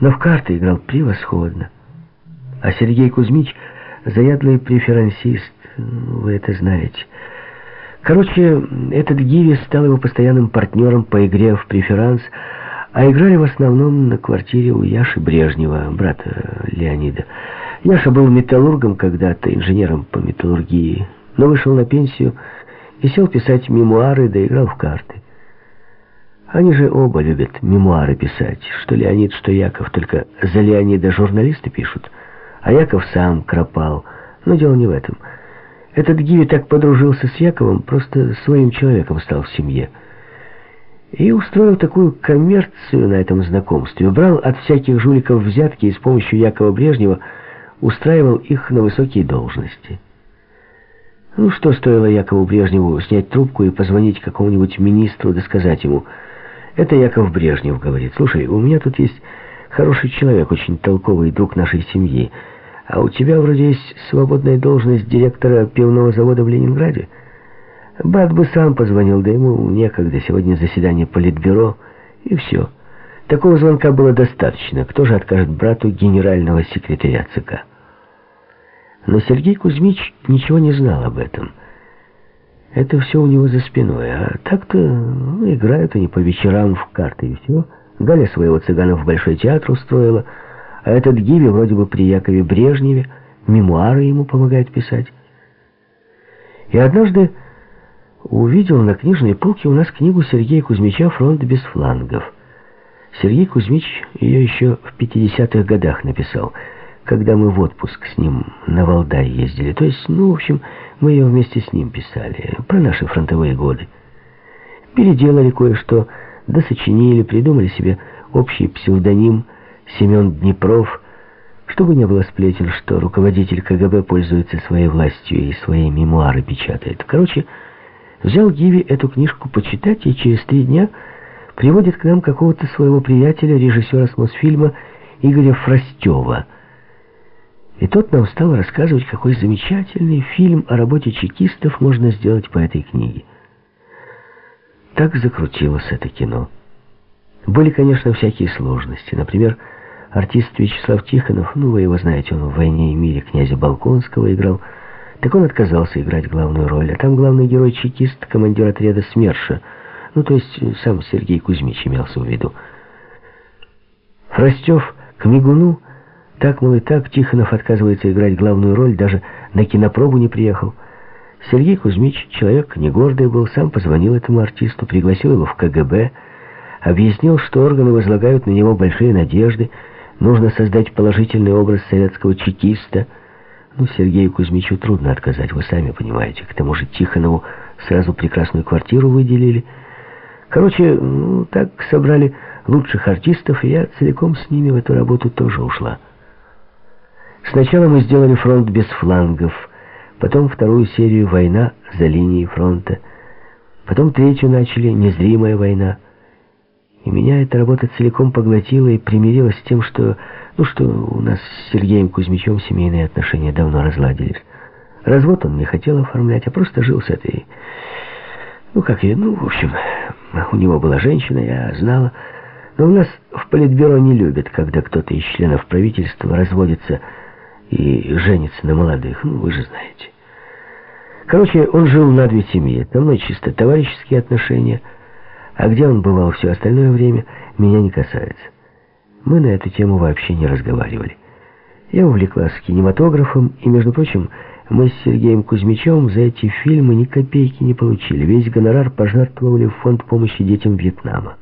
но в карты играл превосходно. А Сергей Кузьмич — заядлый преферансист, вы это знаете. Короче, этот Гиви стал его постоянным партнером по игре в преферанс, а играли в основном на квартире у Яши Брежнева, брата Леонида. Яша был металлургом когда-то, инженером по металлургии, но вышел на пенсию и сел писать мемуары, да играл в карты. Они же оба любят мемуары писать, что Леонид, что Яков, только за Леонида журналисты пишут, а Яков сам кропал, но дело не в этом. Этот Гиви так подружился с Яковом, просто своим человеком стал в семье. И устроил такую коммерцию на этом знакомстве, брал от всяких жуликов взятки и с помощью Якова Брежнева устраивал их на высокие должности. Ну, что стоило Якову Брежневу снять трубку и позвонить какому-нибудь министру, да сказать ему, «Это Яков Брежнев, — говорит, — слушай, у меня тут есть хороший человек, очень толковый друг нашей семьи, а у тебя вроде есть свободная должность директора пивного завода в Ленинграде». Бат бы сам позвонил, да ему некогда, сегодня заседание политбюро, и все. Такого звонка было достаточно. Кто же откажет брату генерального секретаря ЦК? Но Сергей Кузьмич ничего не знал об этом. Это все у него за спиной. А так-то ну, играют они по вечерам в карты и все. Галя своего цыгана в Большой театр устроила. А этот Гиви вроде бы при Якове Брежневе. Мемуары ему помогает писать. И однажды увидел на книжной полке у нас книгу Сергея Кузьмича «Фронт без флангов». Сергей Кузьмич ее еще в 50-х годах написал – когда мы в отпуск с ним на Валдай ездили. То есть, ну, в общем, мы ее вместе с ним писали, про наши фронтовые годы. Переделали кое-что, досочинили, придумали себе общий псевдоним Семен Днепров, чтобы не было сплетен, что руководитель КГБ пользуется своей властью и свои мемуары печатает. Короче, взял Гиви эту книжку почитать, и через три дня приводит к нам какого-то своего приятеля, режиссера с Игоря Фростева – и тот нам стал рассказывать, какой замечательный фильм о работе чекистов можно сделать по этой книге. Так закрутилось это кино. Были, конечно, всякие сложности. Например, артист Вячеслав Тихонов, ну, вы его знаете, он в «Войне и мире» князя Балконского играл, так он отказался играть главную роль. А там главный герой чекист, командир отряда СМЕРШа, ну, то есть сам Сергей Кузьмич имелся в виду. Фростев к Мигуну так, мол, и так Тихонов отказывается играть главную роль, даже на кинопробу не приехал. Сергей Кузьмич, человек не гордый был, сам позвонил этому артисту, пригласил его в КГБ, объяснил, что органы возлагают на него большие надежды, нужно создать положительный образ советского чекиста. Ну, Сергею Кузьмичу трудно отказать, вы сами понимаете. К тому же Тихонову сразу прекрасную квартиру выделили. Короче, ну, так собрали лучших артистов, и я целиком с ними в эту работу тоже ушла. Сначала мы сделали фронт без флангов, потом вторую серию «Война за линией фронта», потом третью начали «Незримая война». И меня эта работа целиком поглотила и примирила с тем, что, ну, что у нас с Сергеем Кузьмичем семейные отношения давно разладились. Развод он не хотел оформлять, а просто жил с этой... Ну, как я, ну, в общем, у него была женщина, я знала. Но у нас в политбюро не любят, когда кто-то из членов правительства разводится и женится на молодых, ну, вы же знаете. Короче, он жил на две семьи. Со мной чисто товарищеские отношения, а где он бывал все остальное время, меня не касается. Мы на эту тему вообще не разговаривали. Я увлеклась кинематографом, и, между прочим, мы с Сергеем Кузьмичевым за эти фильмы ни копейки не получили. Весь гонорар пожертвовали в фонд помощи детям Вьетнама.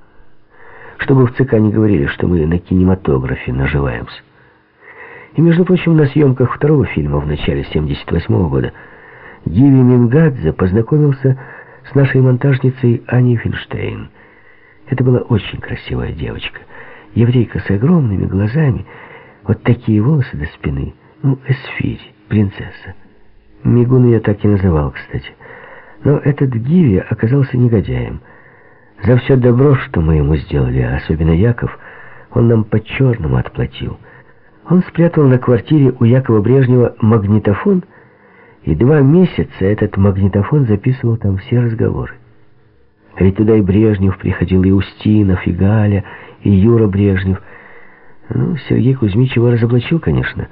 Чтобы в ЦК не говорили, что мы на кинематографе наживаемся. И, между прочим, на съемках второго фильма в начале 78 -го года Гиви Мингадзе познакомился с нашей монтажницей Аней Финштейн. Это была очень красивая девочка. Еврейка с огромными глазами, вот такие волосы до спины. Ну, эсфирь, принцесса. Мигун ее так и называл, кстати. Но этот Гиви оказался негодяем. За все добро, что мы ему сделали, особенно Яков, он нам по-черному отплатил. Он спрятал на квартире у Якова Брежнева магнитофон, и два месяца этот магнитофон записывал там все разговоры. А ведь туда и Брежнев приходил, и Устинов, и Галя, и Юра Брежнев. Ну, Сергей Кузьмич его разоблачил, конечно.